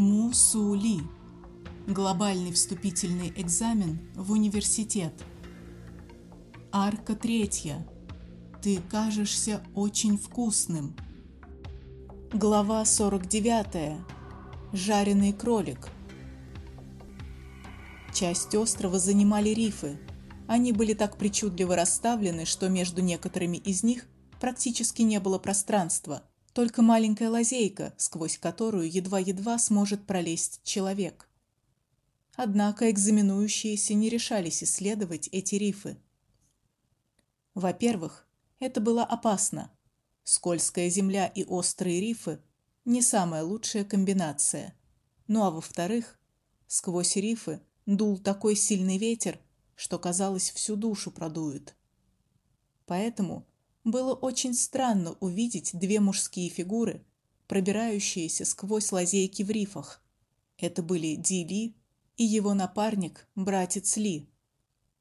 Мусули. Глобальный вступительный экзамен в университет. Арка третья. Ты кажешься очень вкусным. Глава 49. Жареный кролик. Часть острова занимали рифы. Они были так причудливо расставлены, что между некоторыми из них практически не было пространства, только маленькая лазейка, сквозь которую едва-едва сможет пролезть человек. Однако экзаменующиеся не решались исследовать эти рифы. Во-первых, это было опасно. Скользкая земля и острые рифы не самая лучшая комбинация. Ну а во-вторых, сквозь рифы дул такой сильный ветер, что казалось, всю душу продует. Поэтому было очень странно увидеть две мужские фигуры, пробирающиеся сквозь лазейки в рифах. Это были Дили и его напарник, братец Ли.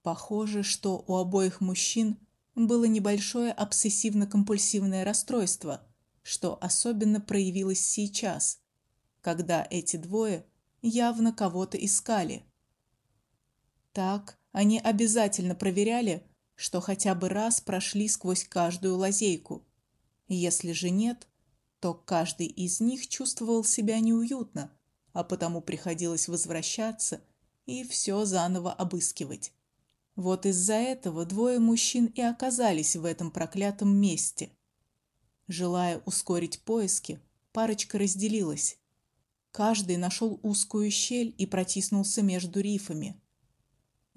Похоже, что у обоих мужчин было небольшое обсессивно-компульсивное расстройство, что особенно проявилось сейчас, когда эти двое явно кого-то искали. Так они обязательно проверяли, что хотя бы раз прошли сквозь каждую лазейку. Если же нет, то каждый из них чувствовал себя неуютно, а потому приходилось возвращаться и все заново обыскивать. Вот из-за этого двое мужчин и оказались в этом проклятом месте. Желая ускорить поиски, парочка разделилась. Каждый нашел узкую щель и протиснулся между рифами.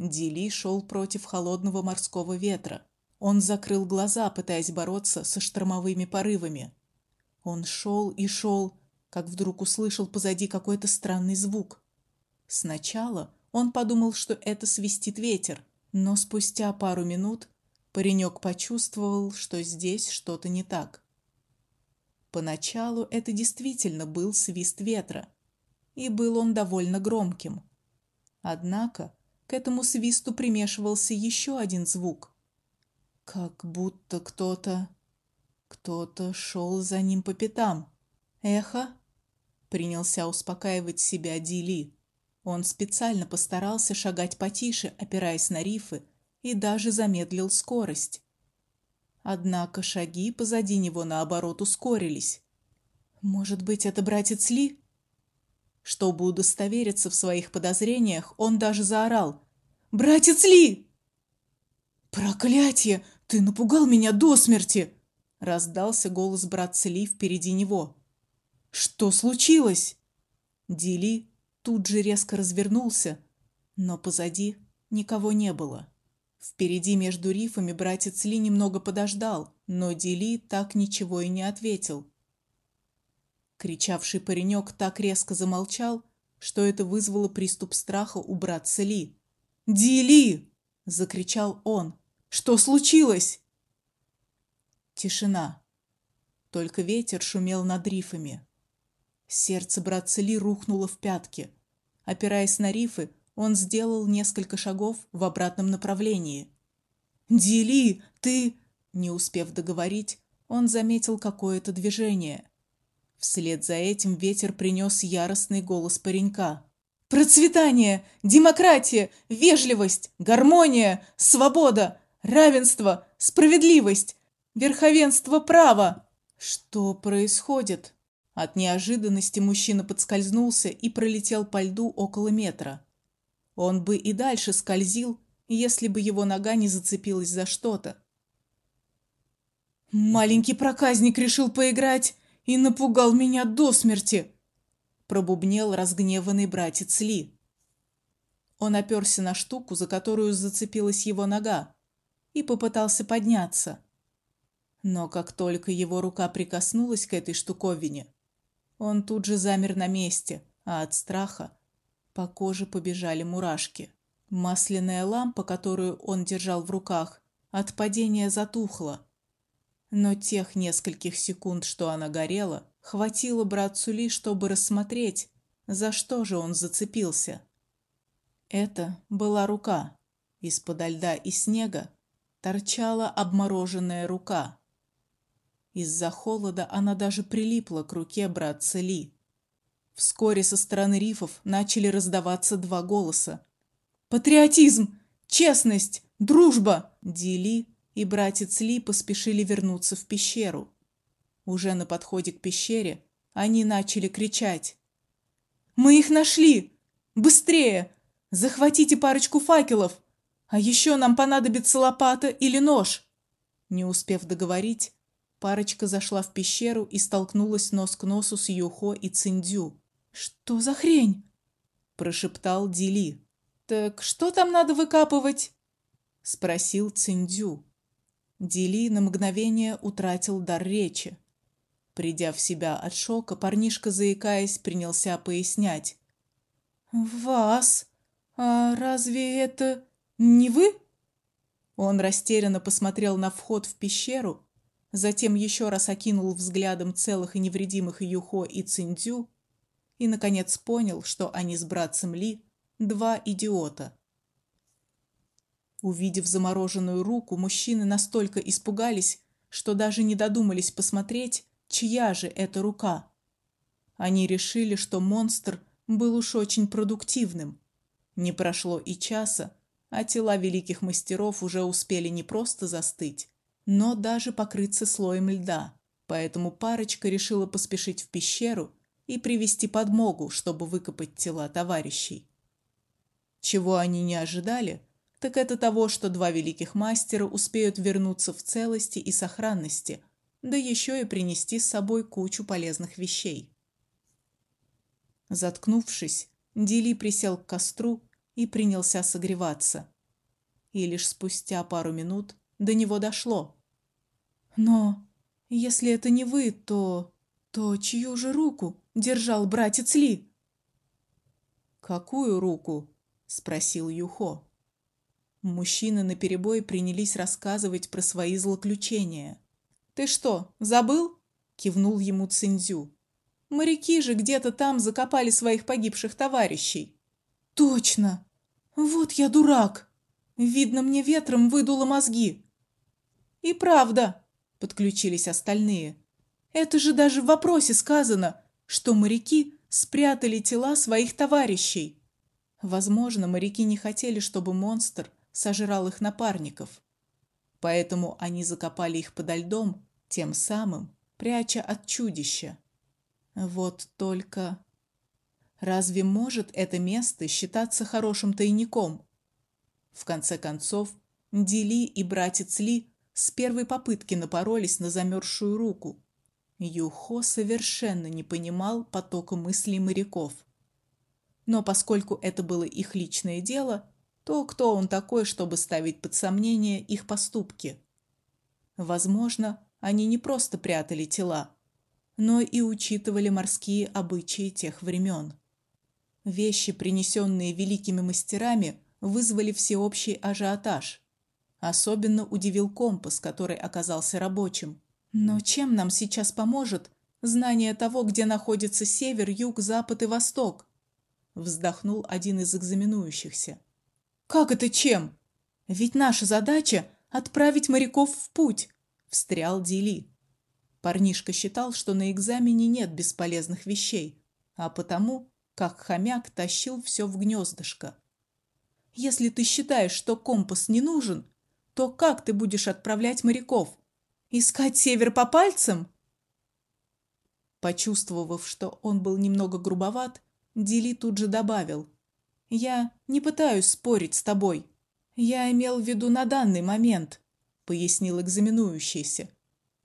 Дили шел против холодного морского ветра. Он закрыл глаза, пытаясь бороться со штормовыми порывами. Он шел и шел, как вдруг услышал позади какой-то странный звук. Сначала он подумал, что это свистит ветер, но спустя пару минут паренек почувствовал, что здесь что-то не так. Поначалу это действительно был свист ветра, и был он довольно громким. Однако к этому свисту примешивался еще один звук. Как будто кто-то кто-то шел за ним по пятам. Эхо принялся успокаивать себя Дили. Он специально постарался шагать потише, опираясь на рифы, и даже замедлил скорость. Однако шаги позади него наоборот ускорились. Может быть, это братец Ли? Чтобы удостовериться в своих подозрениях, он даже заорал: "Братец Ли!" Проклятие, ты напугал меня до смерти, раздался голос братца Ли впереди него. Что случилось? Дили тут же резко развернулся, но позади никого не было. Впереди между рифами братец Ли немного подождал, но Дили так ничего и не ответил. Кричавший паренек так резко замолчал, что это вызвало приступ страха у братца Ли. "Дили!" закричал он. "Что случилось?" Тишина. Только ветер шумел над рифами. Сердце братца Ли рухнуло в пятки. Опираясь на рифы, он сделал несколько шагов в обратном направлении. "Дили, ты?" Не успев договорить, он заметил какое-то движение. Вслед за этим ветер принес яростный голос паренька. Процветание, демократия, вежливость, гармония, свобода, равенство, справедливость, верховенство права. Что происходит? От неожиданности мужчина подскользнулся и пролетел по льду около метра. Он бы и дальше скользил, если бы его нога не зацепилась за что-то. Маленький проказник решил поиграть и напугал меня до смерти, пробубнил разгневанный братец Ли. Он оперся на штуку, за которую зацепилась его нога, и попытался подняться. Но как только его рука прикоснулась к этой штуковине, он тут же замер на месте, а от страха по коже побежали мурашки. Масляная лампа, которую он держал в руках, от падения затухла, но тех нескольких секунд, что она горела, хватило братцу Ли, чтобы рассмотреть, за что же он зацепился. Это была рука. Из-под льда и снега торчала обмороженная рука. Из-за холода она даже прилипла к руке братца Ли. Вскоре со стороны рифов начали раздаваться два голоса. Патриотизм, честность, дружба. Дили и братец Ли поспешили вернуться в пещеру. Уже на подходе к пещере они начали кричать: "Мы их нашли! Быстрее! Захватите парочку факелов! А еще нам понадобится лопата или нож!" Не успев договорить, парочка зашла в пещеру и столкнулась нос к носу с Юхо и Циндю. Что за хрень? прошептал Дили. Так что там надо выкапывать? спросил Циндю. Дили на мгновение утратил дар речи. Придя в себя от шока, парнишка заикаясь принялся пояснять: "Вас? А разве это не вы?" Он растерянно посмотрел на вход в пещеру, затем еще раз окинул взглядом целых и невредимых Юхо и Циндю и наконец понял, что они с братцем Ли два идиота. Увидев замороженную руку, мужчины настолько испугались, что даже не додумались посмотреть, чья же это рука. Они решили, что монстр был уж очень продуктивным. Не прошло и часа, а тела великих мастеров уже успели не просто застыть, но даже покрыться слоем льда. Поэтому парочка решила поспешить в пещеру и привести подмогу, чтобы выкопать тела товарищей. Чего они не ожидали, так это того, что два великих мастера успеют вернуться в целости и сохранности, да еще и принести с собой кучу полезных вещей. Заткнувшись, Дили присел к костру и принялся согреваться. И лишь спустя пару минут до него дошло. Но если это не вы, то то чью же руку держал братец Ли? Какую руку? спросил Юхо. Мужчины наперебой принялись рассказывать про свои злоключения. Ты что, забыл? кивнул ему Циндзю. Моряки же где-то там закопали своих погибших товарищей. Точно. Вот я дурак. Видно, мне ветром выдуло мозги. И правда, подключились остальные. Это же даже в вопросе сказано, что моряки спрятали тела своих товарищей. Возможно, моряки не хотели, чтобы монстр сожрал их напарников. Поэтому они закопали их подо льдом, тем самым пряча от чудища. Вот только разве может это место считаться хорошим тайником? В конце концов, Дили и братец Ли с первой попытки напоролись на замерзшую руку. Юхо совершенно не понимал потока мыслей моряков. Но поскольку это было их личное дело, то кто он такой, чтобы ставить под сомнение их поступки? Возможно, они не просто прятали тела, но и учитывали морские обычаи тех времен. Вещи, принесенные великими мастерами, вызвали всеобщий ажиотаж. Особенно удивил компас, который оказался рабочим. Но чем нам сейчас поможет знание того, где находится север, юг, запад и восток? вздохнул один из экзаменующихся. Как это чем? Ведь наша задача отправить моряков в путь, встрял Дили. Парнишка считал, что на экзамене нет бесполезных вещей, а потому, как хомяк, тащил все в гнездышко. Если ты считаешь, что компас не нужен, то как ты будешь отправлять моряков? Искать север по пальцам? Почувствовав, что он был немного грубоват, Дили тут же добавил: "Я не пытаюсь спорить с тобой. Я имел в виду на данный момент", пояснил экзаменующийся.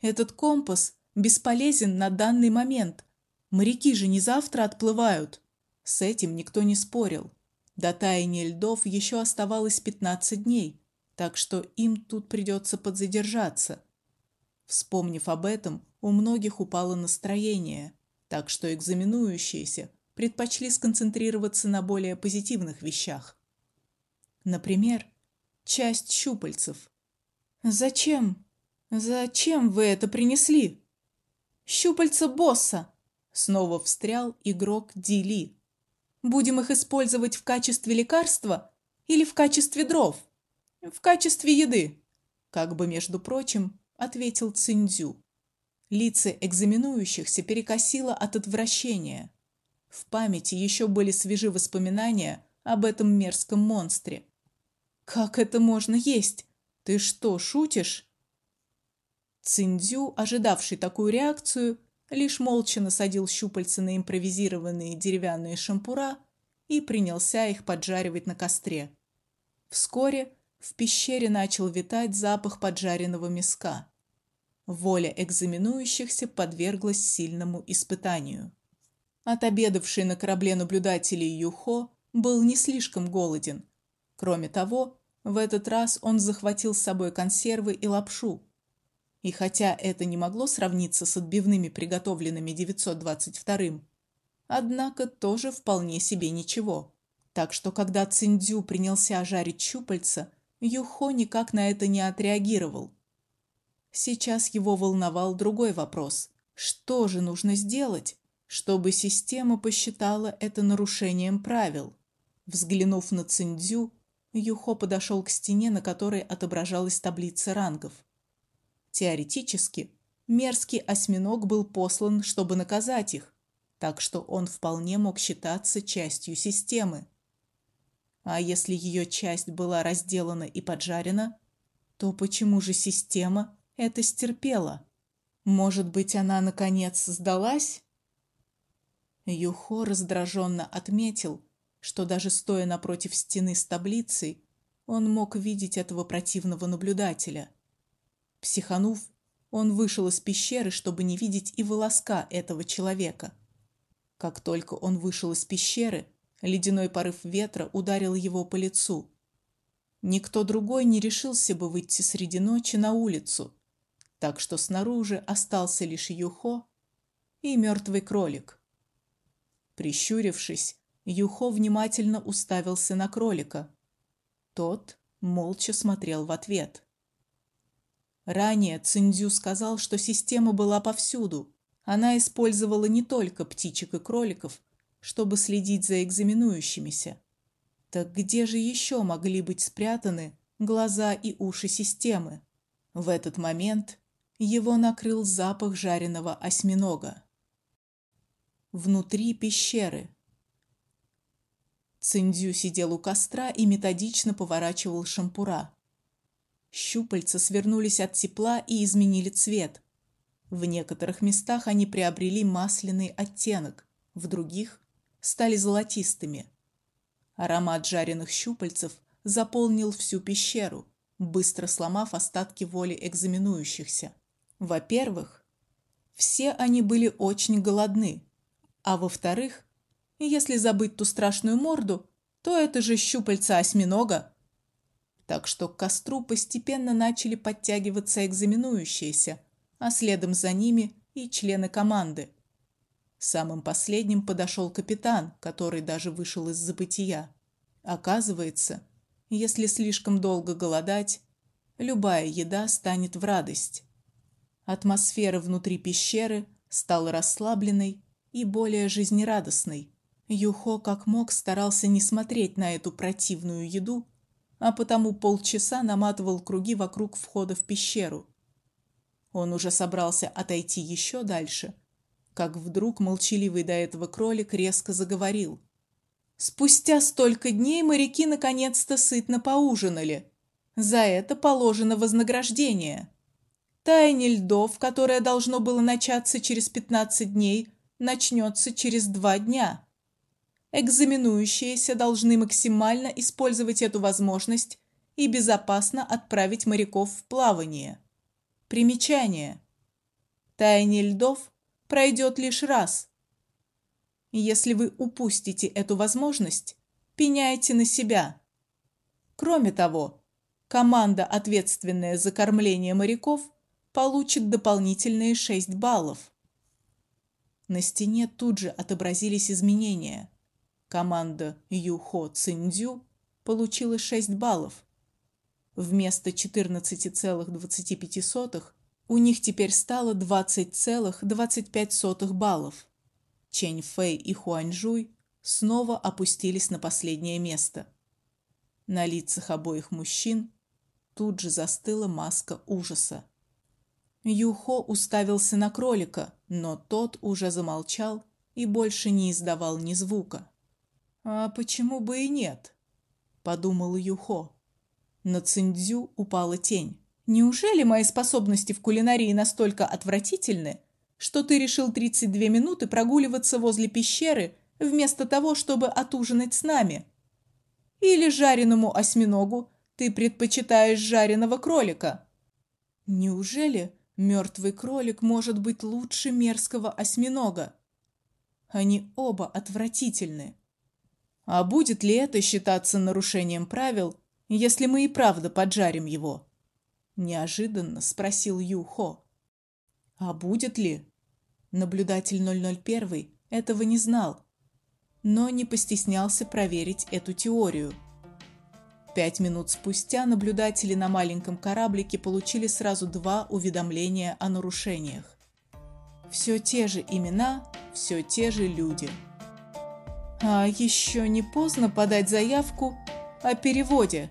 "Этот компас бесполезен на данный момент. Моряки же не завтра отплывают". С этим никто не спорил. До таяния льдов еще оставалось 15 дней, так что им тут придется подзадержаться. Вспомнив об этом, у многих упало настроение, так что экзаменующиеся предпочли сконцентрироваться на более позитивных вещах. Например, часть щупальцев. Зачем? Зачем вы это принесли? Щупальца босса. Снова встрял игрок Дили. Будем их использовать в качестве лекарства или в качестве дров? В качестве еды. Как бы между прочим, ответил Циндзю. Лица экзаменующихся перекосило от отвращения. В памяти еще были свежи воспоминания об этом мерзком монстре. Как это можно есть? Ты что, шутишь? Циндзю, ожидавший такую реакцию, лишь молча насадил щупальца на импровизированные деревянные шампура и принялся их поджаривать на костре. Вскоре в пещере начал витать запах поджаренного мяска. Воля экзаменующихся подверглась сильному испытанию. Отобедавший на корабле наблюдателей Юхо был не слишком голоден. Кроме того, в этот раз он захватил с собой консервы и лапшу. И хотя это не могло сравниться с отбивными, приготовленными 922-м, однако тоже вполне себе ничего. Так что когда Циндзю принялся жарить щупальца, Юхо никак на это не отреагировал. Сейчас его волновал другой вопрос: что же нужно сделать, чтобы система посчитала это нарушением правил? Взглянув на Циндзю, Юхо подошел к стене, на которой отображалась таблица рангов. Теоретически, мерзкий осьминог был послан, чтобы наказать их, так что он вполне мог считаться частью системы. А если ее часть была разделана и поджарена, то почему же система это стерпела? Может быть, она наконец сдалась? Юхо раздраженно отметил, что даже стоя напротив стены с таблицей, он мог видеть этого противного наблюдателя. Психанув, он вышел из пещеры, чтобы не видеть и волоска этого человека. Как только он вышел из пещеры, Ледяной порыв ветра ударил его по лицу. Никто другой не решился бы выйти среди ночи на улицу, так что снаружи остался лишь Юхо и мертвый кролик. Прищурившись, Юхо внимательно уставился на кролика. Тот молча смотрел в ответ. Ранее Циндзю сказал, что система была повсюду. Она использовала не только птичек и кроликов, чтобы следить за экзаменующимися. Так где же еще могли быть спрятаны глаза и уши системы? В этот момент его накрыл запах жареного осьминога. Внутри пещеры Циндзю сидел у костра и методично поворачивал шампура. Щупальца свернулись от тепла и изменили цвет. В некоторых местах они приобрели масляный оттенок, в других стали золотистыми. Аромат жареных щупальцев заполнил всю пещеру, быстро сломав остатки воли экзаменующихся. Во-первых, все они были очень голодны, а во-вторых, если забыть ту страшную морду, то это же щупальца осьминога. Так что к костру постепенно начали подтягиваться экзаменующиеся, а следом за ними и члены команды. Самым последним подошел капитан, который даже вышел из забытия. Оказывается, если слишком долго голодать, любая еда станет в радость. Атмосфера внутри пещеры стала расслабленной и более жизнерадостной. Юхо как мог старался не смотреть на эту противную еду, а потому полчаса наматывал круги вокруг входа в пещеру. Он уже собрался отойти еще дальше, как вдруг молчаливый до этого кролик резко заговорил. Спустя столько дней моряки наконец-то сытно поужинали. За это положено вознаграждение. Таяние льдов, которое должно было начаться через 15 дней, начнется через два дня. Экзаменующиеся должны максимально использовать эту возможность и безопасно отправить моряков в плавание. Примечание. Таяние льдов пройдет лишь раз. Если вы упустите эту возможность, пеняйте на себя. Кроме того, команда, ответственная за кормление моряков, получит дополнительные 6 баллов. На стене тут же отобразились изменения. Команда Юхо Циндзю получила 6 баллов. Вместо 14,25 у них теперь стало 20,25 баллов. Чэнь Фэй и Хуаньжуй снова опустились на последнее место. На лицах обоих мужчин тут же застыла маска ужаса. Юхо уставился на кролика, но тот уже замолчал и больше не издавал ни звука. А почему бы и нет? подумал Юхо. На Циндзю упала тень. Неужели мои способности в кулинарии настолько отвратительны, что ты решил 32 минуты прогуливаться возле пещеры вместо того, чтобы отужинать с нами? Или жареному осьминогу ты предпочитаешь жареного кролика? Неужели мертвый кролик может быть лучше мерзкого осьминога? Они оба отвратительны. А будет ли это считаться нарушением правил, если мы и правда поджарим его? неожиданно спросил Юхо. А будет ли? Наблюдатель 001 этого не знал, но не постеснялся проверить эту теорию. Пять минут спустя наблюдатели на маленьком кораблике получили сразу два уведомления о нарушениях. Все те же имена, все те же люди. А еще не поздно подать заявку о переводе,